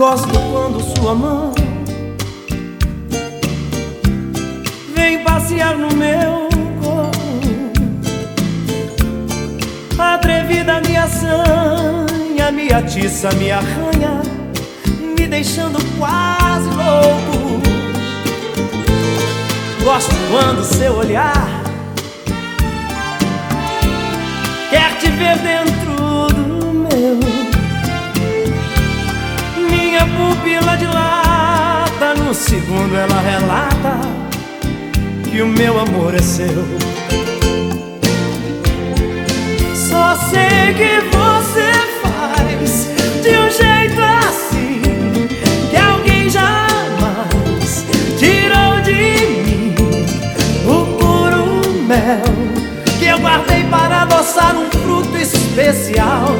Gosto quando sua mão vem passear no meu corpo. Atrevida me assanha, me atiça, me arranha, me deixando quase louco. Gosto quando seu olhar quer te ver dentro segundo ela relata que o meu amor é seu. Só sei que você faz de um jeito assim que alguém jamais tirou de mim o puro mel que eu guardei para adoçar um fruto especial.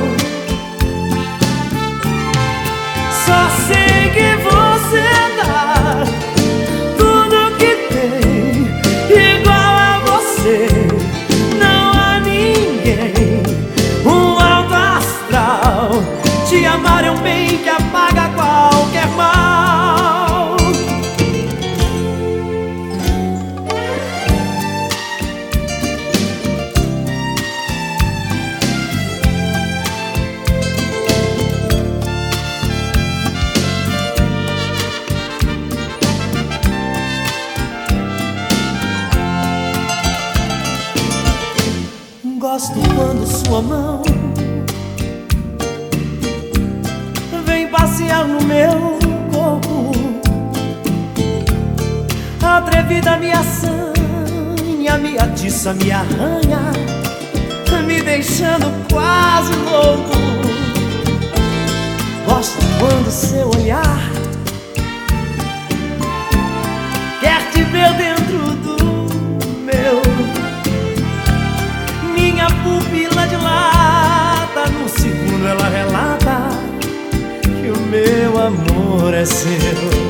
Gosto quando sua mão vem passear no meu corpo. Atrevida me assanha, me atiça, me arranha, me deixando quase louco. Gosto quando seu olhar amor é seu.